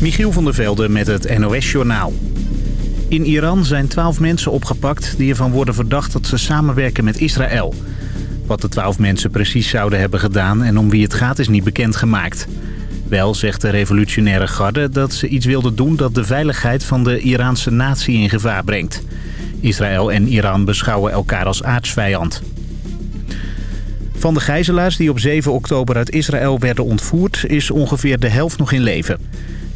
Michiel van der Velde met het NOS-journaal. In Iran zijn twaalf mensen opgepakt die ervan worden verdacht dat ze samenwerken met Israël. Wat de twaalf mensen precies zouden hebben gedaan en om wie het gaat is niet bekendgemaakt. Wel zegt de revolutionaire garde dat ze iets wilden doen dat de veiligheid van de Iraanse natie in gevaar brengt. Israël en Iran beschouwen elkaar als aardsvijand. Van de gijzelaars die op 7 oktober uit Israël werden ontvoerd... is ongeveer de helft nog in leven.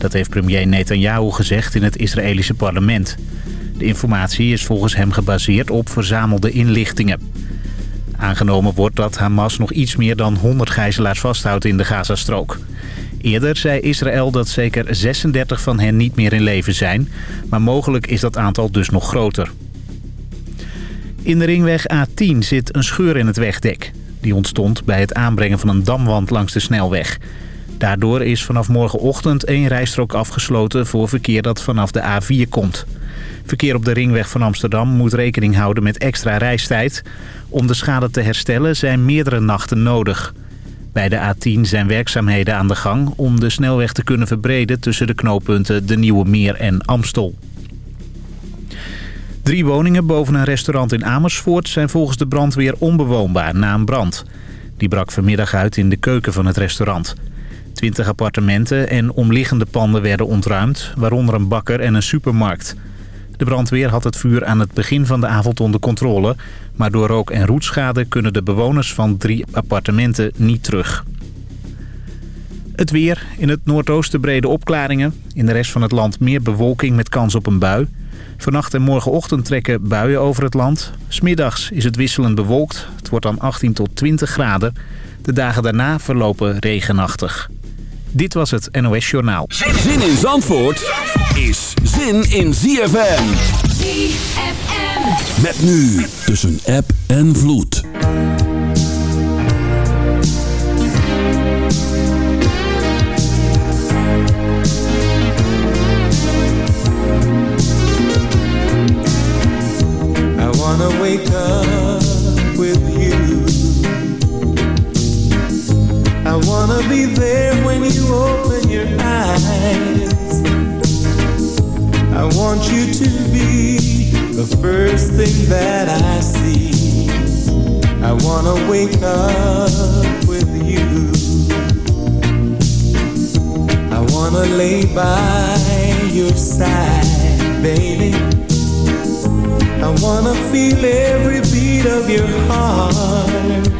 Dat heeft premier Netanyahu gezegd in het Israëlische parlement. De informatie is volgens hem gebaseerd op verzamelde inlichtingen. Aangenomen wordt dat Hamas nog iets meer dan 100 gijzelaars vasthoudt in de Gazastrook. Eerder zei Israël dat zeker 36 van hen niet meer in leven zijn... maar mogelijk is dat aantal dus nog groter. In de ringweg A10 zit een scheur in het wegdek. Die ontstond bij het aanbrengen van een damwand langs de snelweg. Daardoor is vanaf morgenochtend één rijstrook afgesloten voor verkeer dat vanaf de A4 komt. Verkeer op de ringweg van Amsterdam moet rekening houden met extra reistijd. Om de schade te herstellen zijn meerdere nachten nodig. Bij de A10 zijn werkzaamheden aan de gang om de snelweg te kunnen verbreden tussen de knooppunten De Nieuwe Meer en Amstel. Drie woningen boven een restaurant in Amersfoort zijn volgens de brandweer onbewoonbaar na een brand. Die brak vanmiddag uit in de keuken van het restaurant. Twintig appartementen en omliggende panden werden ontruimd, waaronder een bakker en een supermarkt. De brandweer had het vuur aan het begin van de avond onder controle... maar door rook- en roetschade kunnen de bewoners van drie appartementen niet terug. Het weer. In het noordoosten brede opklaringen. In de rest van het land meer bewolking met kans op een bui. Vannacht en morgenochtend trekken buien over het land. Smiddags is het wisselend bewolkt. Het wordt dan 18 tot 20 graden. De dagen daarna verlopen regenachtig. Dit was het NOS Journaal. Zin in Zandvoort is zin in ZFM. ZFM. Met nu tussen app en vloed. I wanna wake up there when you open your eyes. I want you to be the first thing that I see. I wanna wake up with you. I wanna lay by your side, baby. I wanna feel every beat of your heart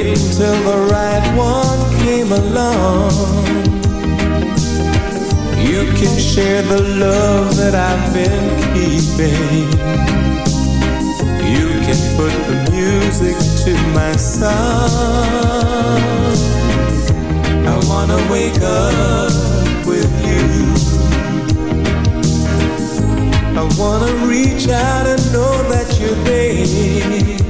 Waiting till the right one came along. You can share the love that I've been keeping. You can put the music to my song. I wanna wake up with you. I wanna reach out and know that you're there.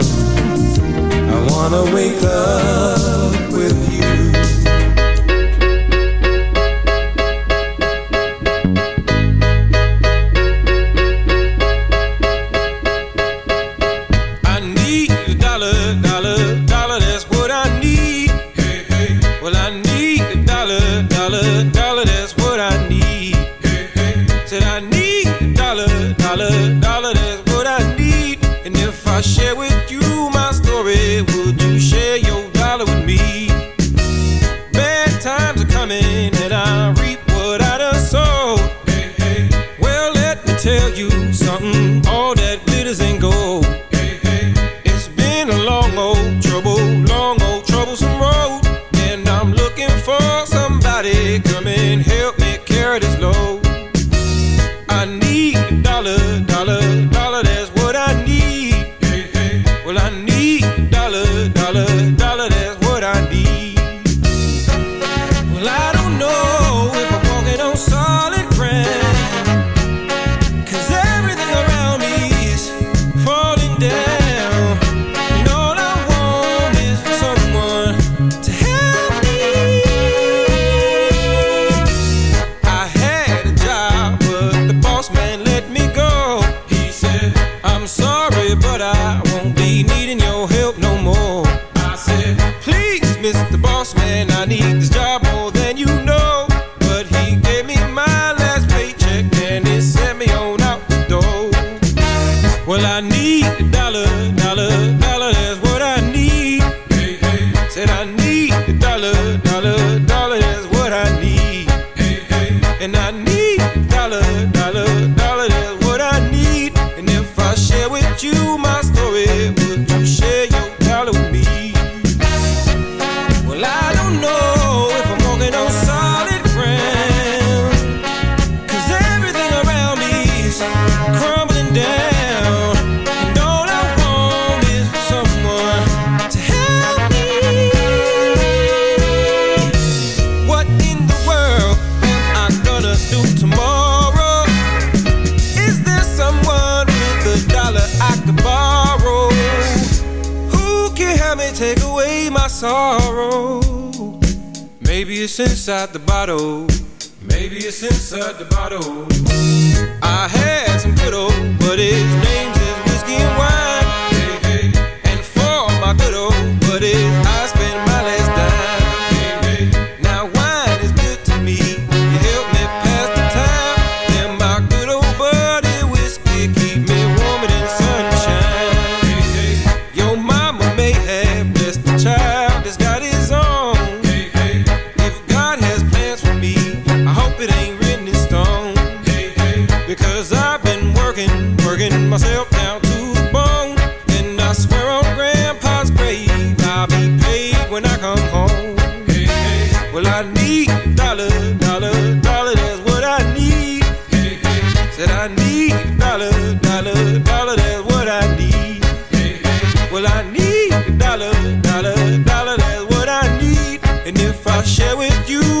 I wanna wake up. Dollar, dollar, dollar, that's what I need. And if I share with you,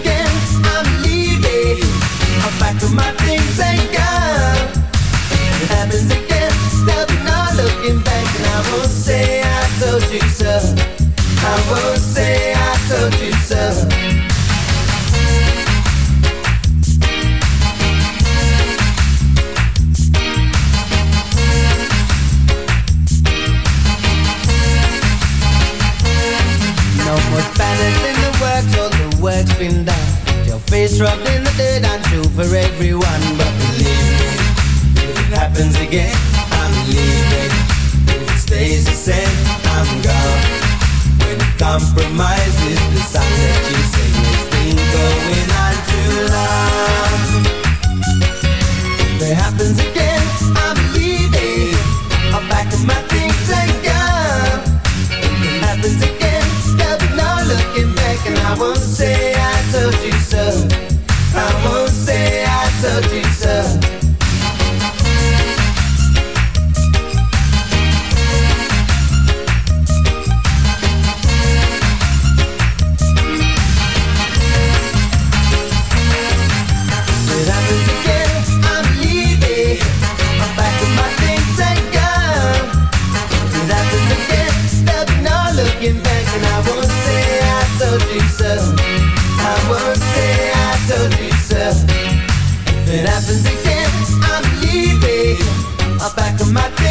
I'll my things. It happens again, no looking back, and I won't say I told you so. I won't say I told you so. No more spanners in the works, all the work's been done. Face rubbed in the dirt and true for everyone. But believe me, if it happens again, I'm leaving. If it stays the same, I'm gone. When compromise is the song that you sing, it's been going on too long. It happens again, I'm leaving. I'll pack up my things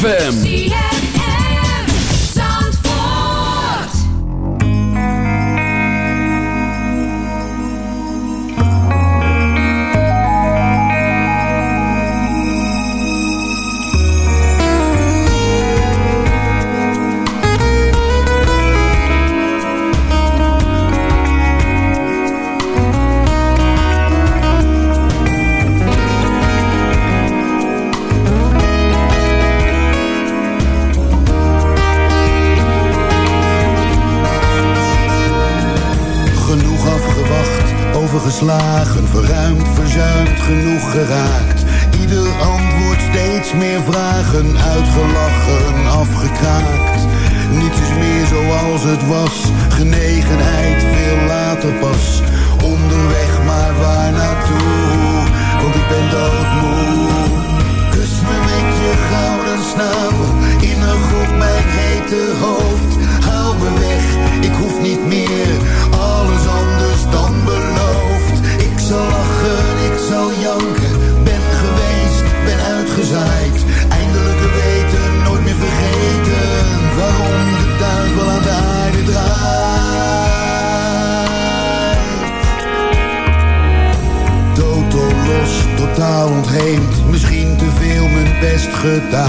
FM.